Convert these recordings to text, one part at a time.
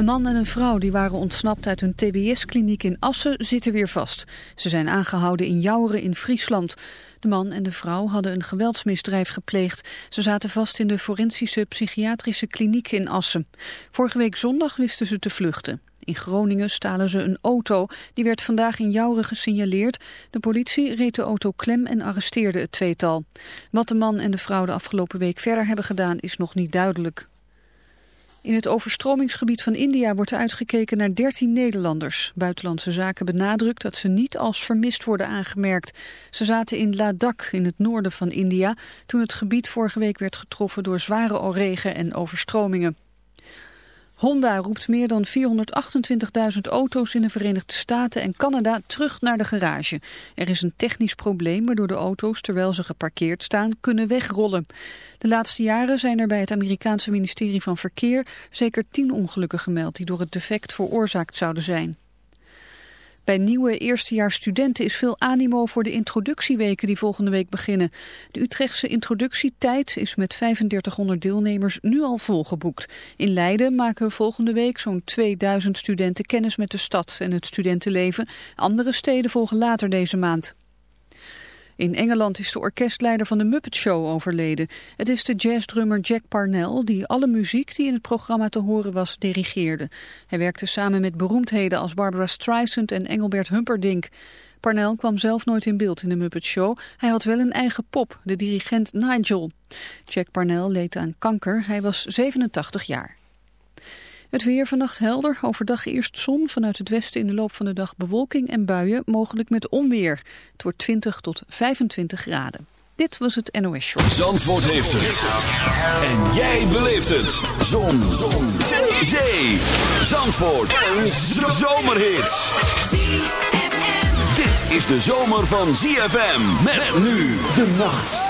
Een man en een vrouw die waren ontsnapt uit een tbs-kliniek in Assen zitten weer vast. Ze zijn aangehouden in Jouren in Friesland. De man en de vrouw hadden een geweldsmisdrijf gepleegd. Ze zaten vast in de forensische psychiatrische kliniek in Assen. Vorige week zondag wisten ze te vluchten. In Groningen stalen ze een auto. Die werd vandaag in Jouren gesignaleerd. De politie reed de auto klem en arresteerde het tweetal. Wat de man en de vrouw de afgelopen week verder hebben gedaan is nog niet duidelijk. In het overstromingsgebied van India wordt uitgekeken naar 13 Nederlanders. Buitenlandse Zaken benadrukt dat ze niet als vermist worden aangemerkt. Ze zaten in Ladakh in het noorden van India... toen het gebied vorige week werd getroffen door zware regen en overstromingen. Honda roept meer dan 428.000 auto's in de Verenigde Staten en Canada terug naar de garage. Er is een technisch probleem waardoor de auto's, terwijl ze geparkeerd staan, kunnen wegrollen. De laatste jaren zijn er bij het Amerikaanse ministerie van Verkeer zeker tien ongelukken gemeld die door het defect veroorzaakt zouden zijn. Bij nieuwe eerstejaars studenten is veel animo voor de introductieweken die volgende week beginnen. De Utrechtse introductietijd is met 3500 deelnemers nu al volgeboekt. In Leiden maken volgende week zo'n 2000 studenten kennis met de stad en het studentenleven. Andere steden volgen later deze maand. In Engeland is de orkestleider van de Muppet Show overleden. Het is de jazzdrummer Jack Parnell die alle muziek die in het programma te horen was dirigeerde. Hij werkte samen met beroemdheden als Barbara Streisand en Engelbert Humperdinck. Parnell kwam zelf nooit in beeld in de Muppet Show. Hij had wel een eigen pop, de dirigent Nigel. Jack Parnell leed aan kanker. Hij was 87 jaar. Het weer vannacht helder, overdag eerst zon, vanuit het westen in de loop van de dag bewolking en buien, mogelijk met onweer. Het wordt 20 tot 25 graden. Dit was het NOS Show. Zandvoort heeft het. En jij beleeft het. Zon. zon. Zee. Zee. Zandvoort. Een zomerhit. Dit is de zomer van ZFM. Met nu de nacht.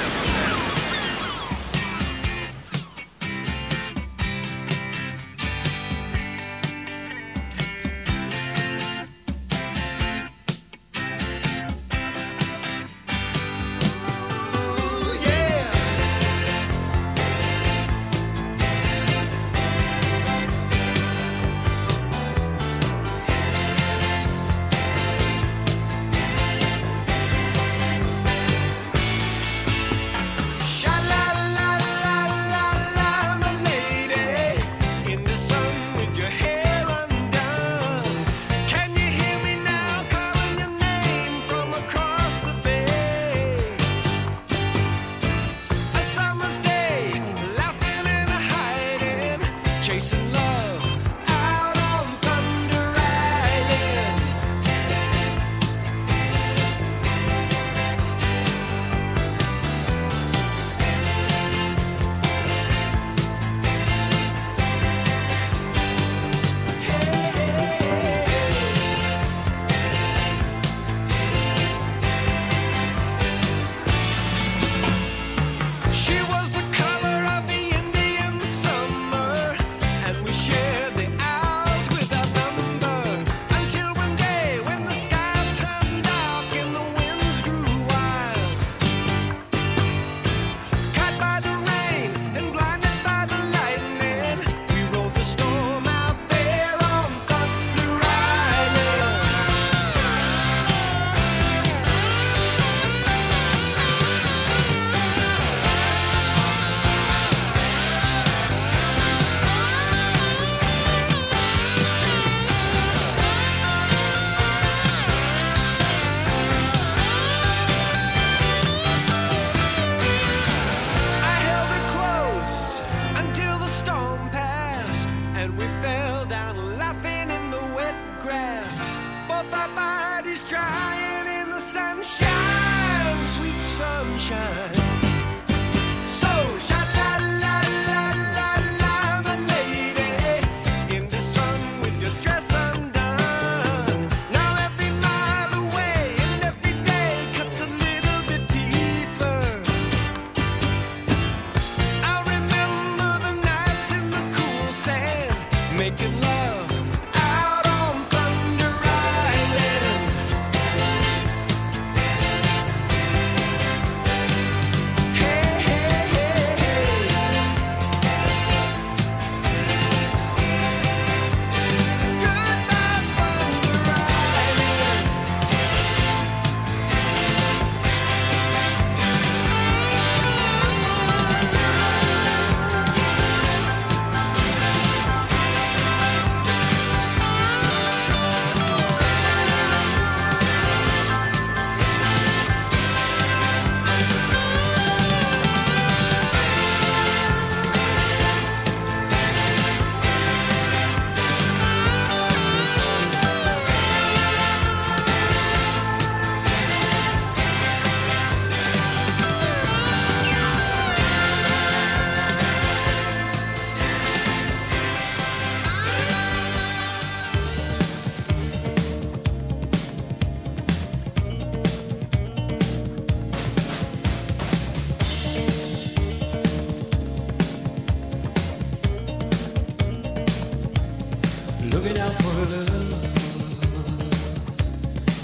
for love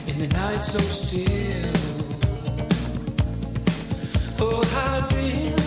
in the night so still. Oh, how dream.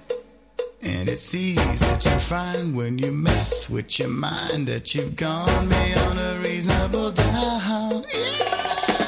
And it's easy that you find when you mess with your mind that you've gone beyond a reasonable doubt. Yeah.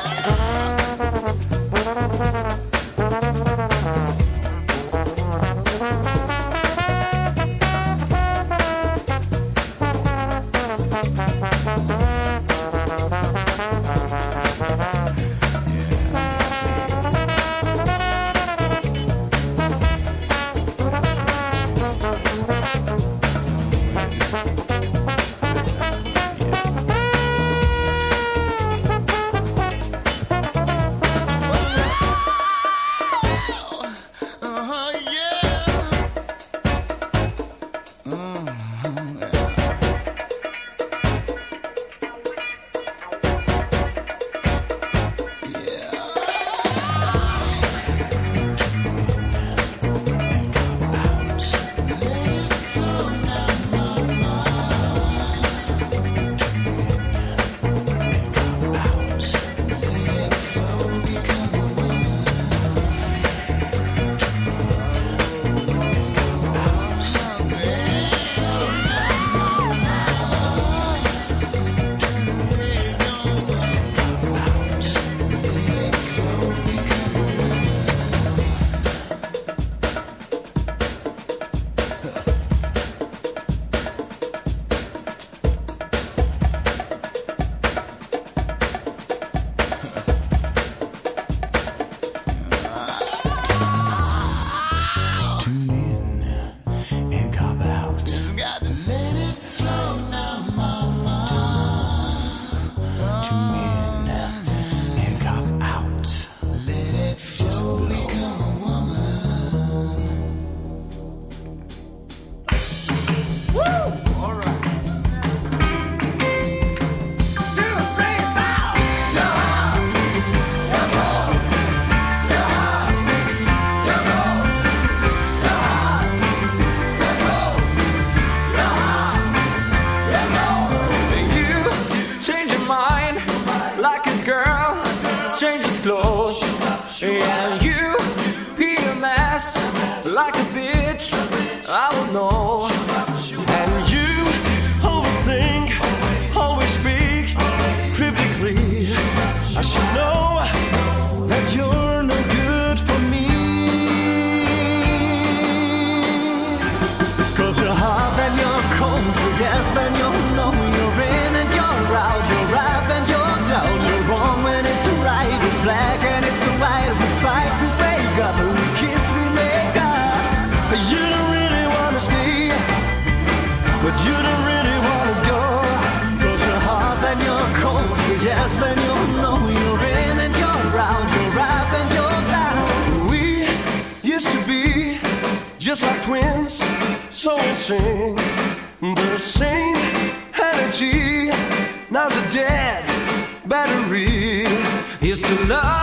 to love.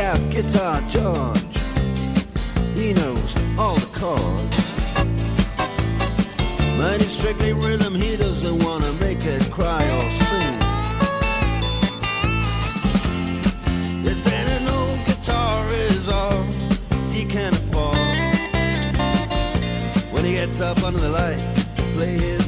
Out Guitar George. He knows all the chords. But it's strictly rhythm, he doesn't want to make it cry or sing. If any no guitar is all he can afford, when he gets up under the lights play his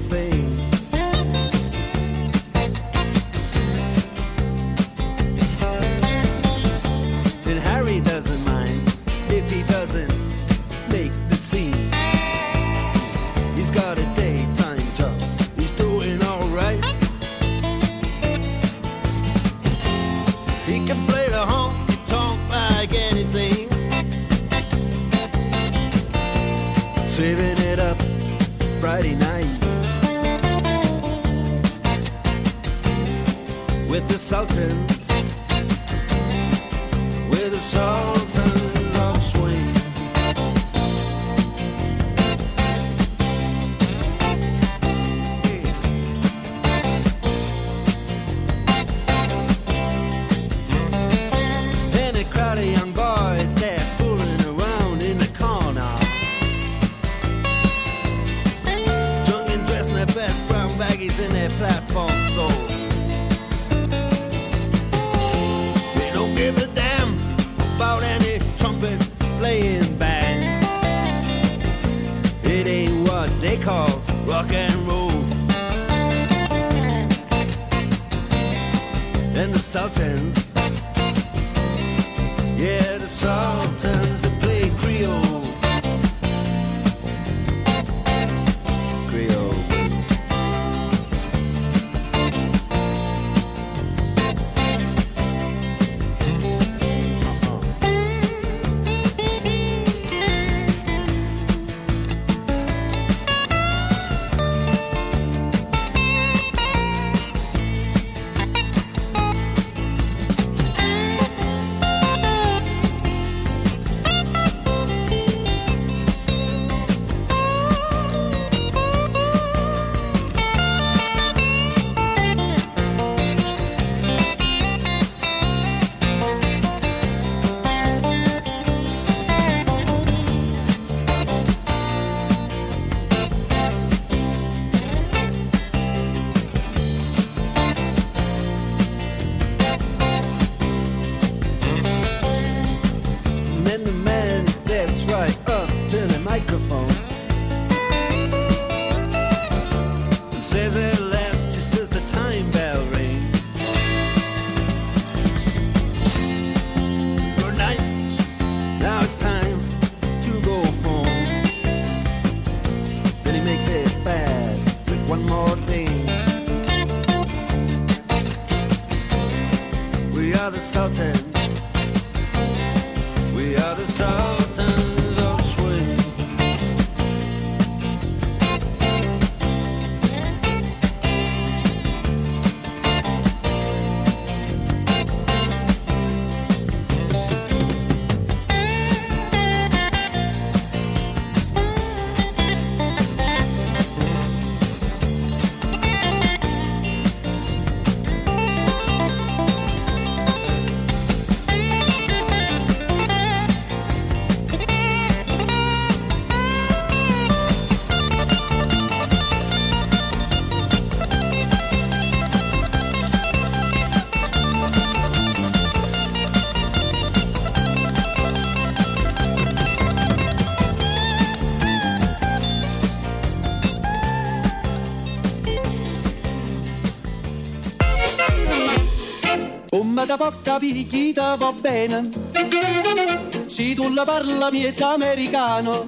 insulted. può capire va bene. Se tu la parla miezza americano,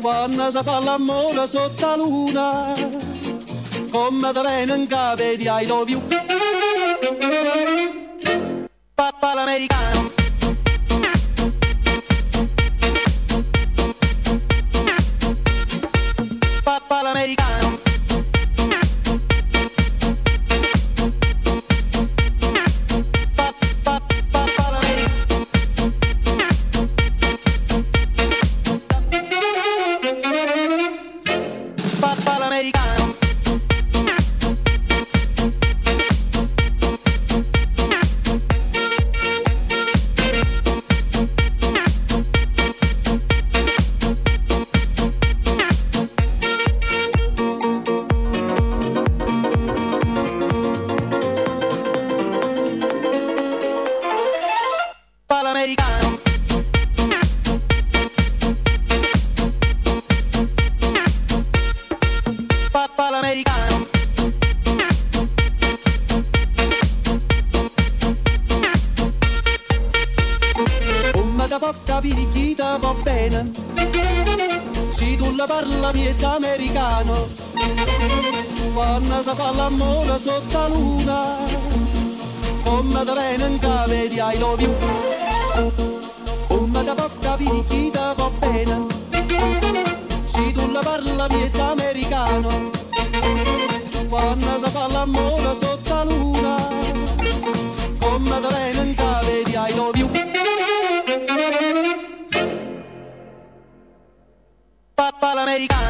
quando si fa l'amore sotto la luna, come te viene in capo di I love you. Papa l'americano. Americano Quando si fa l'amore sotto la luna Come da in cave di love you. Come da porta pirichita va bene. Se tu la parla miezza americano. Quando si fa l'amore sotto la luna Come da in cave di love you. Papà l'americano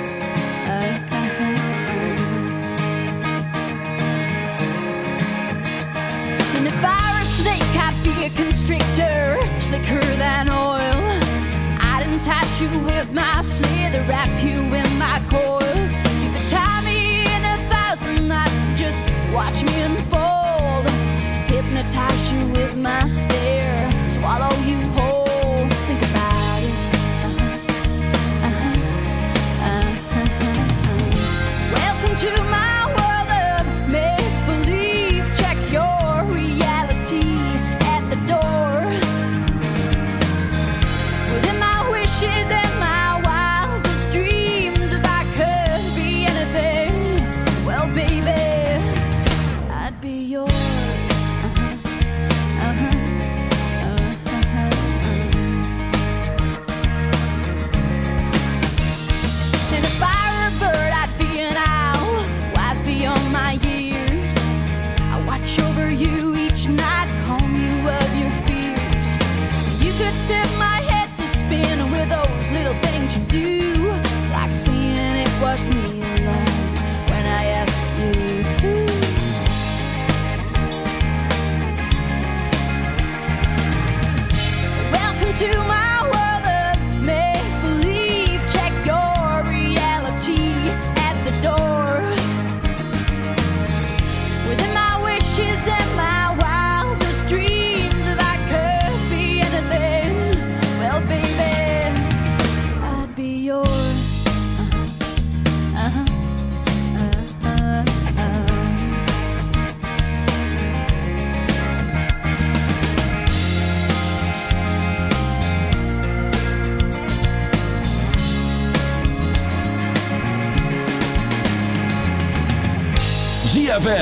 You with my wrap you in my coils. You tie me in a thousand knots, just watch me unfold. Hypnotize you with my stare, to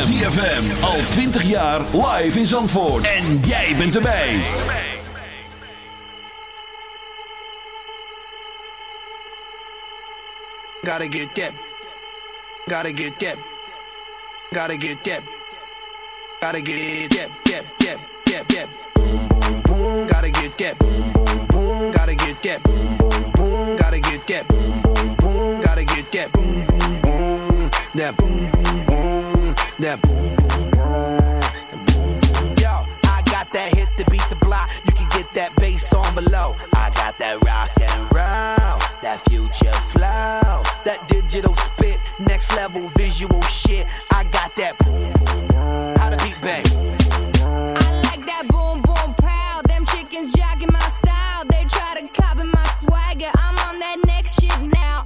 ZFM. ZFM. Al 20 jaar live in Zandvoort. En jij bent erbij. Gotta get that. Gotta get that. Gotta get that. Gotta get that. That. That. That. That. Boom, boom. Gotta get that. Boom, boom, boom. Gotta get that. Boom, boom, boom. Gotta get that. Boom, boom, boom. Gotta get that. Boom, boom, boom. That boom, boom, boom. That boom, boom, boom. Yo, I got that hit to beat the block. You can get that bass on below. I got that rock and roll, that future flow, that digital spit, next level visual shit. I got that boom, boom, boom. How the beat bang? I like that boom boom pow. Them chickens jacking my style. They try to copy my swagger. I'm on that next shit now.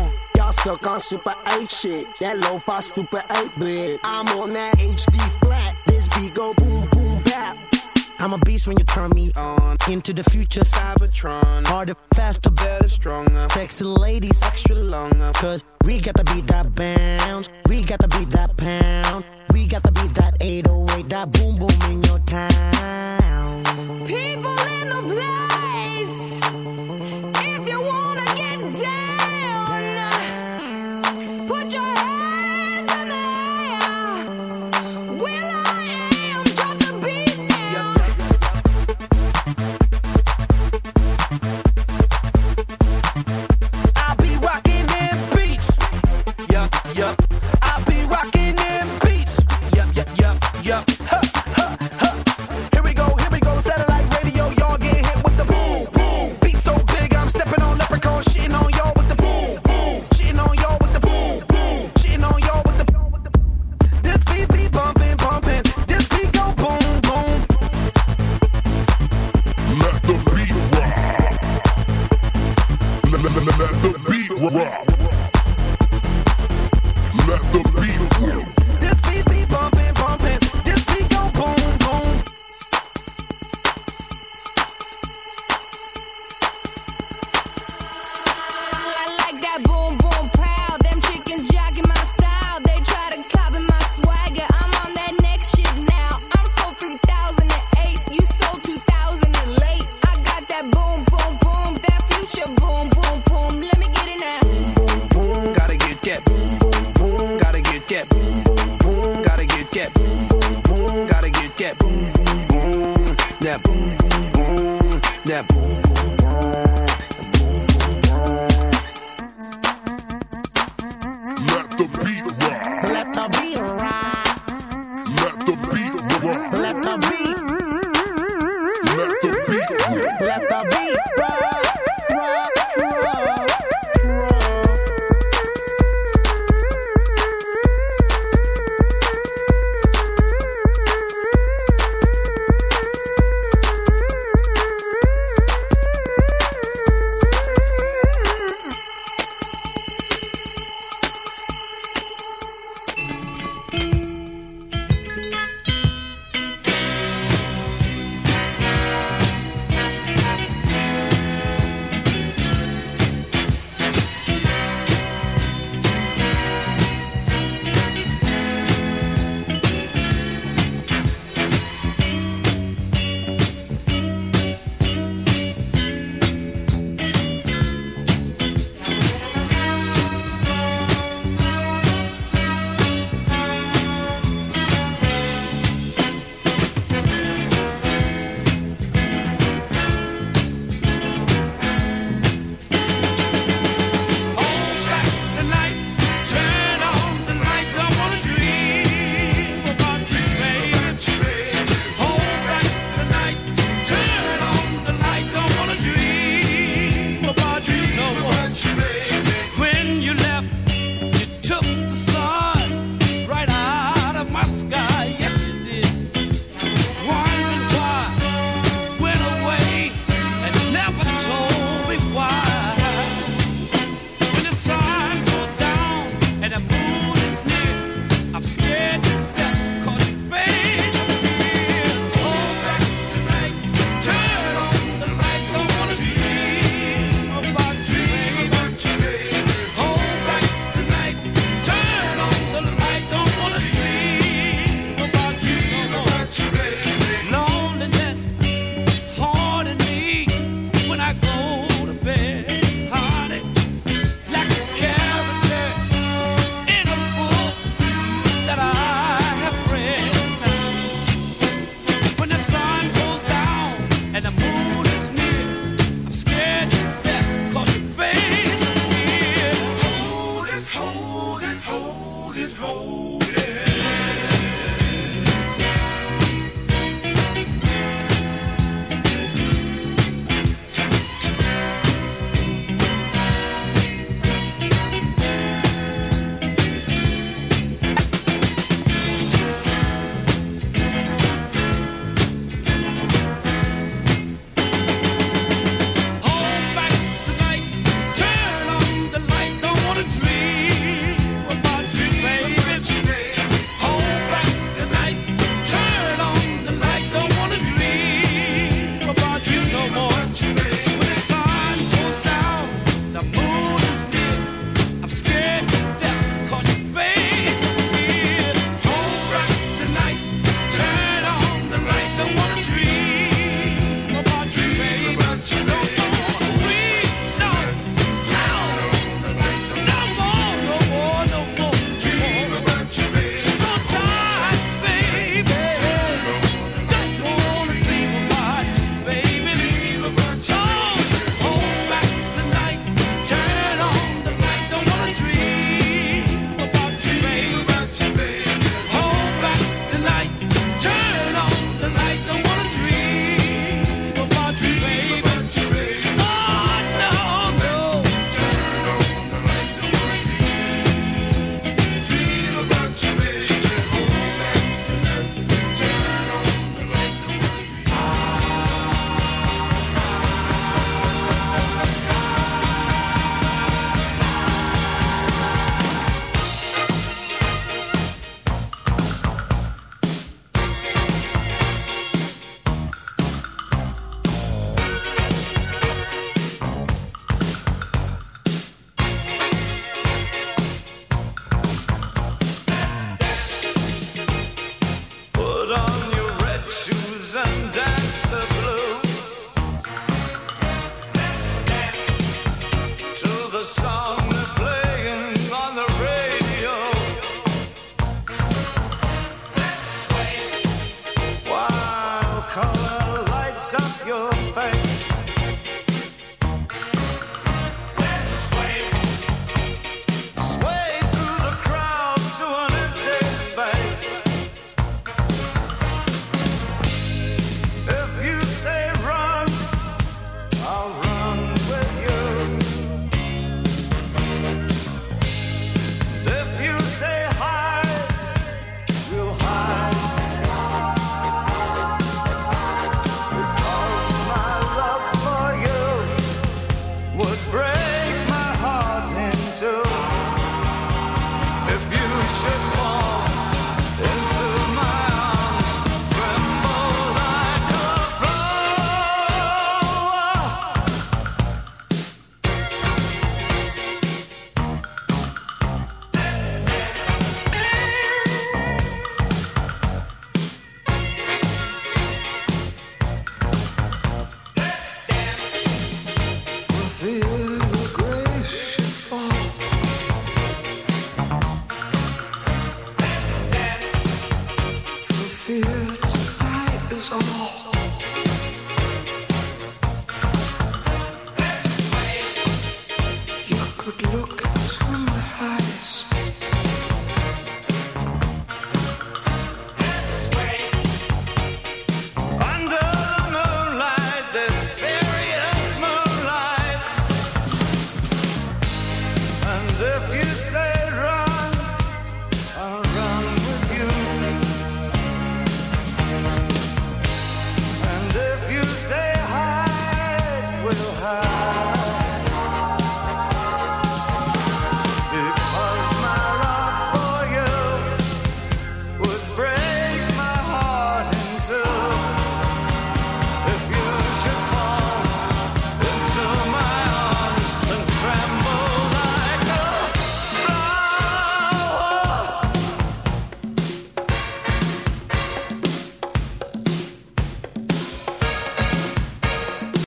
Y'all stuck on super 8 shit. That lo-fi stupid 8 bit. I'm on that HD flat. This beat go boom boom bap. I'm a beast when you turn me on. Into the future, Cybertron. Harder, faster, better, stronger. Sexy ladies, extra longer. Cause we got to beat that bounce. We got to beat that pound. We got to beat that 808, that boom boom in your town. People in the place. If you wanna get down,